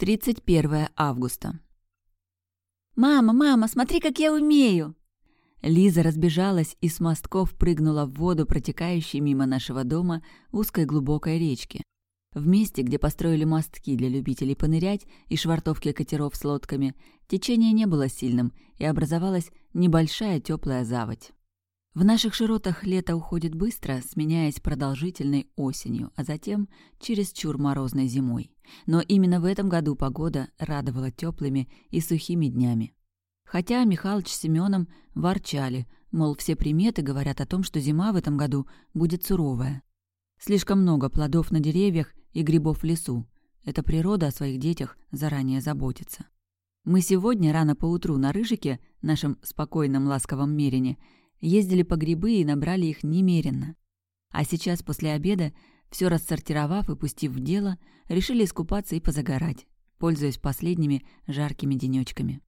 31 августа. «Мама, мама, смотри, как я умею!» Лиза разбежалась и с мостков прыгнула в воду, протекающей мимо нашего дома узкой глубокой речки. В месте, где построили мостки для любителей понырять и швартовки катеров с лодками, течение не было сильным, и образовалась небольшая теплая заводь. В наших широтах лето уходит быстро, сменяясь продолжительной осенью, а затем чересчур морозной зимой. Но именно в этом году погода радовала теплыми и сухими днями. Хотя Михалыч с Семеном ворчали, мол, все приметы говорят о том, что зима в этом году будет суровая. Слишком много плодов на деревьях и грибов в лесу. Это природа о своих детях заранее заботится. Мы сегодня рано поутру на Рыжике, нашем спокойном ласковом мерине, ездили по грибы и набрали их немеренно. А сейчас, после обеда, все рассортировав и пустив в дело, решили искупаться и позагорать, пользуясь последними жаркими денечками.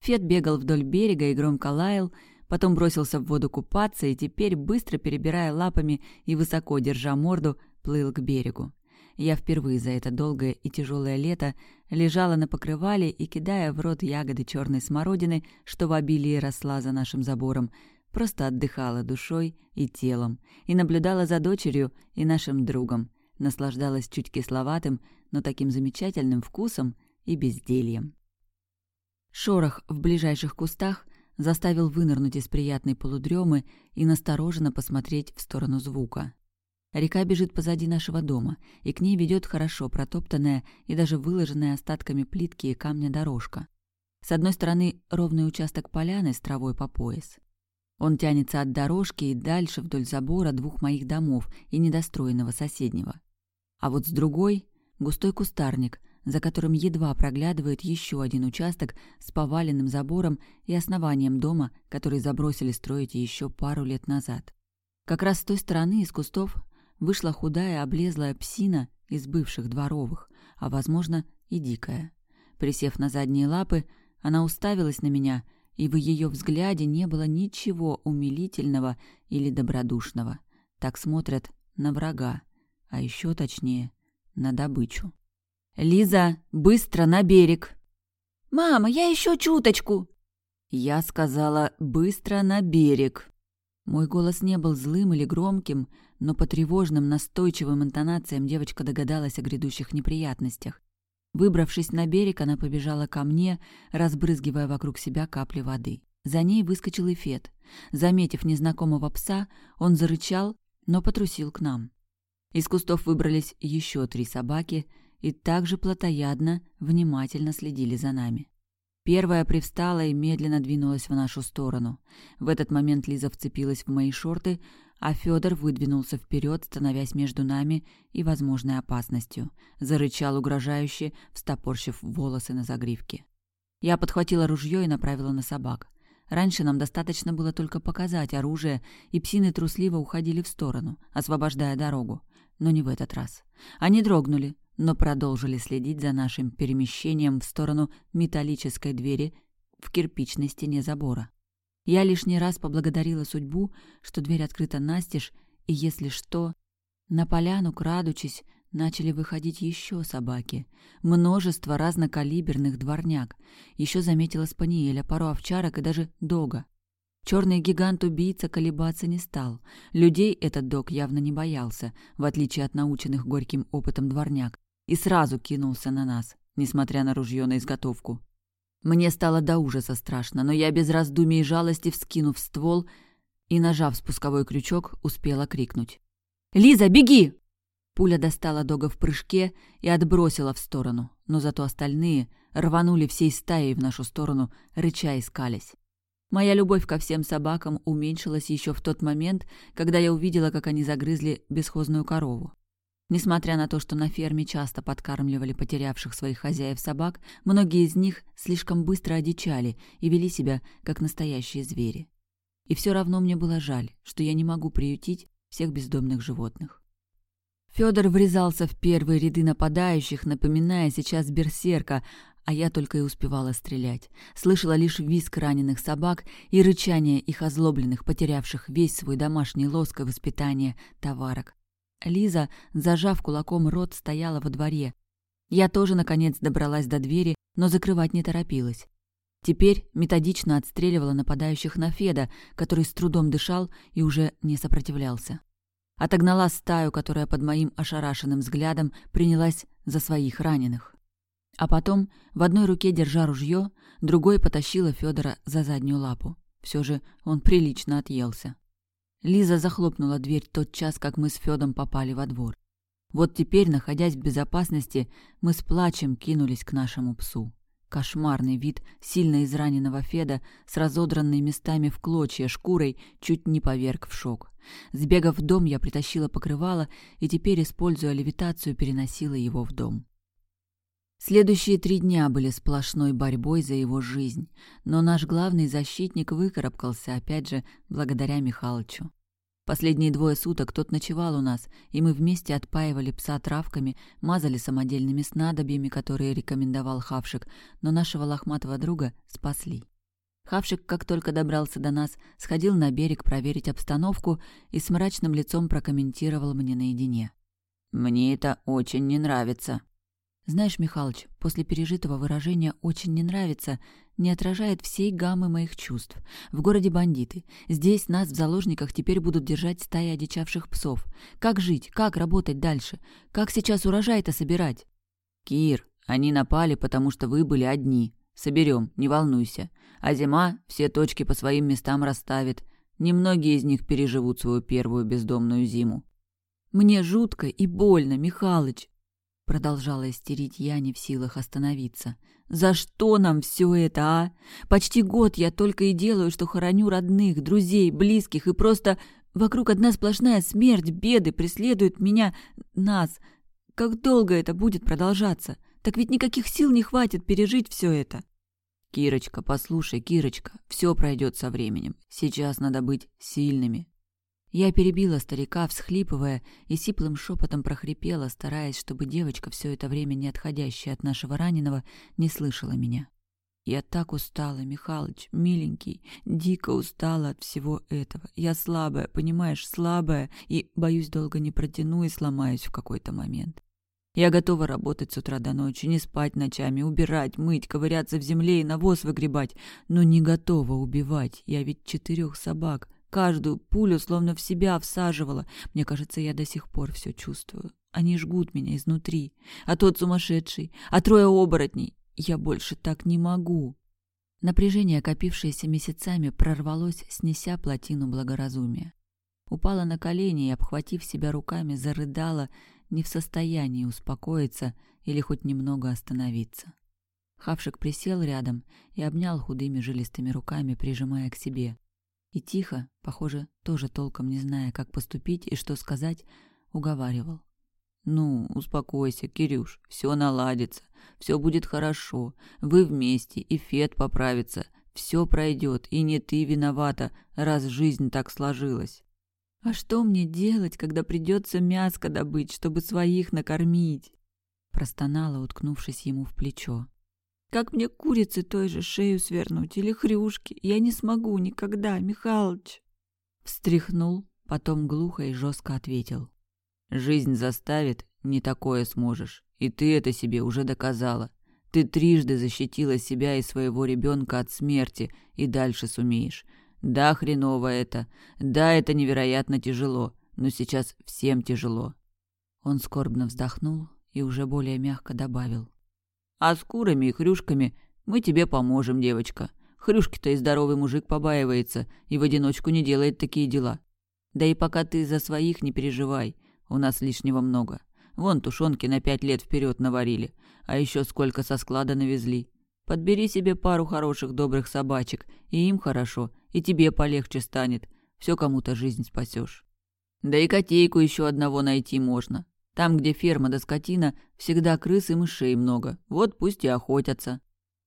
Фет бегал вдоль берега и громко лаял, потом бросился в воду купаться и теперь, быстро перебирая лапами и высоко держа морду, плыл к берегу. Я впервые за это долгое и тяжелое лето лежала на покрывале и, кидая в рот ягоды черной смородины, что в обилии росла за нашим забором, просто отдыхала душой и телом и наблюдала за дочерью и нашим другом, наслаждалась чуть кисловатым, но таким замечательным вкусом и бездельем. Шорох в ближайших кустах заставил вынырнуть из приятной полудремы и настороженно посмотреть в сторону звука. Река бежит позади нашего дома, и к ней ведет хорошо протоптанная и даже выложенная остатками плитки и камня дорожка. С одной стороны ровный участок поляны с травой по пояс. Он тянется от дорожки и дальше вдоль забора двух моих домов и недостроенного соседнего. А вот с другой — густой кустарник, за которым едва проглядывает еще один участок с поваленным забором и основанием дома, который забросили строить еще пару лет назад. Как раз с той стороны из кустов вышла худая облезлая псина из бывших дворовых, а, возможно, и дикая. Присев на задние лапы, она уставилась на меня — и в ее взгляде не было ничего умилительного или добродушного. Так смотрят на врага, а еще точнее, на добычу. «Лиза, быстро на берег!» «Мама, я еще чуточку!» Я сказала «быстро на берег». Мой голос не был злым или громким, но по тревожным, настойчивым интонациям девочка догадалась о грядущих неприятностях. Выбравшись на берег, она побежала ко мне, разбрызгивая вокруг себя капли воды. За ней выскочил Эфет. Заметив незнакомого пса, он зарычал, но потрусил к нам. Из кустов выбрались еще три собаки и также плотоядно, внимательно следили за нами. Первая привстала и медленно двинулась в нашу сторону. В этот момент Лиза вцепилась в мои шорты, а Федор выдвинулся вперед, становясь между нами и возможной опасностью. Зарычал угрожающе, встопорщив волосы на загривке. Я подхватила ружье и направила на собак. Раньше нам достаточно было только показать оружие, и псины трусливо уходили в сторону, освобождая дорогу. Но не в этот раз. Они дрогнули, но продолжили следить за нашим перемещением в сторону металлической двери в кирпичной стене забора. Я лишний раз поблагодарила судьбу, что дверь открыта настежь, и если что... На поляну, крадучись, начали выходить еще собаки. Множество разнокалиберных дворняк. Еще заметила спаниеля, пару овчарок и даже дога. Черный гигант-убийца колебаться не стал. Людей этот дог явно не боялся, в отличие от наученных горьким опытом дворняк, и сразу кинулся на нас, несмотря на ружье на изготовку. Мне стало до ужаса страшно, но я без раздумий и жалости, вскинув ствол и, нажав спусковой крючок, успела крикнуть. «Лиза, беги!» Пуля достала Дога в прыжке и отбросила в сторону, но зато остальные рванули всей стаей в нашу сторону, рыча и скались. Моя любовь ко всем собакам уменьшилась еще в тот момент, когда я увидела, как они загрызли бесхозную корову. Несмотря на то, что на ферме часто подкармливали потерявших своих хозяев собак, многие из них слишком быстро одичали и вели себя как настоящие звери. И все равно мне было жаль, что я не могу приютить всех бездомных животных. Федор врезался в первые ряды нападающих, напоминая сейчас берсерка, а я только и успевала стрелять. Слышала лишь визг раненых собак и рычание их озлобленных, потерявших весь свой домашний лоск и воспитание товарок. Лиза, зажав кулаком рот, стояла во дворе. Я тоже, наконец, добралась до двери, но закрывать не торопилась. Теперь методично отстреливала нападающих на Феда, который с трудом дышал и уже не сопротивлялся. Отогнала стаю, которая под моим ошарашенным взглядом принялась за своих раненых. А потом, в одной руке держа ружье, другой потащила Федора за заднюю лапу. Все же он прилично отъелся. Лиза захлопнула дверь тот час, как мы с Федом попали во двор. Вот теперь, находясь в безопасности, мы с плачем кинулись к нашему псу. Кошмарный вид сильно израненного Феда с разодранной местами в клочья шкурой чуть не поверг в шок. Сбегав в дом, я притащила покрывало и теперь, используя левитацию, переносила его в дом. Следующие три дня были сплошной борьбой за его жизнь, но наш главный защитник выкарабкался, опять же, благодаря Михалычу. Последние двое суток тот ночевал у нас, и мы вместе отпаивали пса травками, мазали самодельными снадобьями, которые рекомендовал Хавшик, но нашего лохматого друга спасли. Хавшик, как только добрался до нас, сходил на берег проверить обстановку и с мрачным лицом прокомментировал мне наедине. «Мне это очень не нравится». Знаешь, Михалыч, после пережитого выражения «очень не нравится» не отражает всей гаммы моих чувств. В городе бандиты. Здесь нас в заложниках теперь будут держать стаи одичавших псов. Как жить? Как работать дальше? Как сейчас урожай-то собирать? Кир, они напали, потому что вы были одни. Соберем, не волнуйся. А зима все точки по своим местам расставит. Немногие из них переживут свою первую бездомную зиму. Мне жутко и больно, Михалыч. Продолжала истерить я, не в силах остановиться. «За что нам все это, а? Почти год я только и делаю, что хороню родных, друзей, близких, и просто вокруг одна сплошная смерть, беды преследуют меня, нас. Как долго это будет продолжаться? Так ведь никаких сил не хватит пережить все это». «Кирочка, послушай, Кирочка, все пройдет со временем. Сейчас надо быть сильными, я перебила старика, всхлипывая, и сиплым шепотом прохрипела, стараясь, чтобы девочка, все это время не отходящая от нашего раненого, не слышала меня. Я так устала, Михалыч, миленький, дико устала от всего этого. Я слабая, понимаешь, слабая, и, боюсь, долго не протяну и сломаюсь в какой-то момент. Я готова работать с утра до ночи, не спать ночами, убирать, мыть, ковыряться в земле и навоз выгребать, но не готова убивать. Я ведь четырех собак Каждую пулю словно в себя всаживала. Мне кажется, я до сих пор все чувствую. Они жгут меня изнутри. А тот сумасшедший, а трое оборотней. Я больше так не могу. Напряжение, копившееся месяцами, прорвалось, снеся плотину благоразумия. Упала на колени и, обхватив себя руками, зарыдала, не в состоянии успокоиться или хоть немного остановиться. Хавшик присел рядом и обнял худыми жилистыми руками, прижимая к себе. И тихо, похоже, тоже толком не зная, как поступить и что сказать, уговаривал. «Ну, успокойся, Кирюш, все наладится, все будет хорошо, вы вместе, и Фет поправится, все пройдет, и не ты виновата, раз жизнь так сложилась». «А что мне делать, когда придется мяско добыть, чтобы своих накормить?» Простонала, уткнувшись ему в плечо. Как мне курицы той же шею свернуть или хрюшки? Я не смогу никогда, Михалыч. Встряхнул, потом глухо и жестко ответил. Жизнь заставит, не такое сможешь. И ты это себе уже доказала. Ты трижды защитила себя и своего ребенка от смерти, и дальше сумеешь. Да, хреново это. Да, это невероятно тяжело. Но сейчас всем тяжело. Он скорбно вздохнул и уже более мягко добавил. А с курами и хрюшками мы тебе поможем, девочка. Хрюшки-то и здоровый мужик побаивается и в одиночку не делает такие дела. Да и пока ты за своих не переживай, у нас лишнего много. Вон тушенки на пять лет вперед наварили, а еще сколько со склада навезли. Подбери себе пару хороших добрых собачек, и им хорошо, и тебе полегче станет. Все кому-то жизнь спасешь. Да и котейку еще одного найти можно. Там, где ферма да скотина, всегда крыс и мышей много. Вот пусть и охотятся.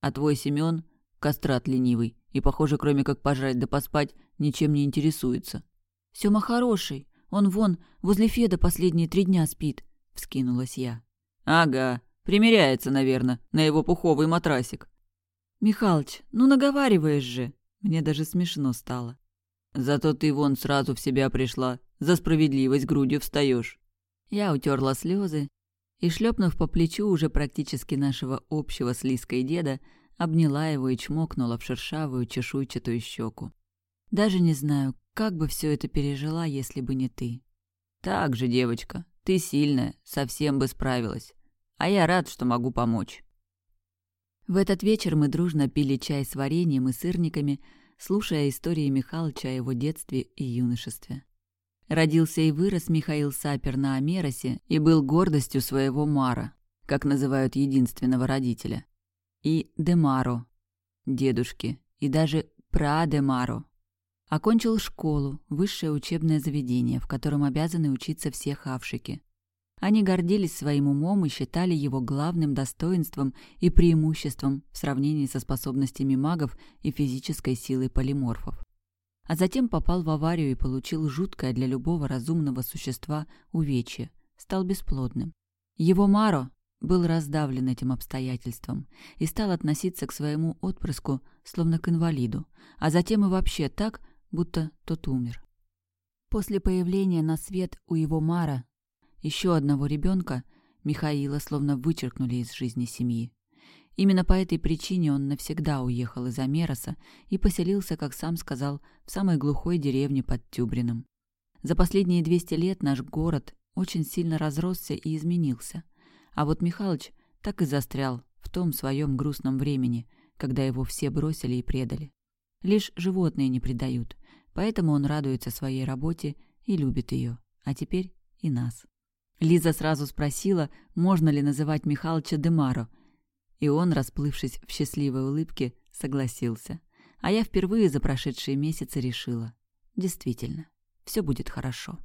А твой Семён — кастрат ленивый, и, похоже, кроме как пожрать да поспать, ничем не интересуется. Сёма хороший. Он вон, возле Феда последние три дня спит», — вскинулась я. «Ага, примеряется, наверное, на его пуховый матрасик». «Михалыч, ну наговариваешь же!» Мне даже смешно стало. «Зато ты вон сразу в себя пришла, за справедливость грудью встаешь. Я утерла слезы И, шлепнув по плечу уже практически нашего общего с Лиской деда, обняла его и чмокнула в шершавую чешуйчатую щеку. Даже не знаю, как бы все это пережила, если бы не ты. Так же, девочка, ты сильная, совсем бы справилась. А я рад, что могу помочь. В этот вечер мы дружно пили чай с вареньем и сырниками, слушая истории Михалыча о его детстве и юношестве. Родился и вырос Михаил Сапер на Амеросе и был гордостью своего Мара, как называют единственного родителя. И Демаро, дедушки, и даже Прадемаро. Окончил школу, высшее учебное заведение, в котором обязаны учиться все хавшики. Они гордились своим умом и считали его главным достоинством и преимуществом в сравнении со способностями магов и физической силой полиморфов. А затем попал в аварию и получил жуткое для любого разумного существа увечье, стал бесплодным. Его Маро был раздавлен этим обстоятельством и стал относиться к своему отпрыску словно к инвалиду, а затем и вообще так, будто тот умер. После появления на свет у его Мара еще одного ребенка Михаила словно вычеркнули из жизни семьи. Именно по этой причине он навсегда уехал из Амероса и поселился, как сам сказал, в самой глухой деревне под Тюбрином. За последние 200 лет наш город очень сильно разросся и изменился. А вот Михалыч так и застрял в том своем грустном времени, когда его все бросили и предали. Лишь животные не предают, поэтому он радуется своей работе и любит ее, а теперь и нас. Лиза сразу спросила, можно ли называть Михалыча Демаро, и он, расплывшись в счастливой улыбке, согласился. А я впервые за прошедшие месяцы решила. Действительно, все будет хорошо.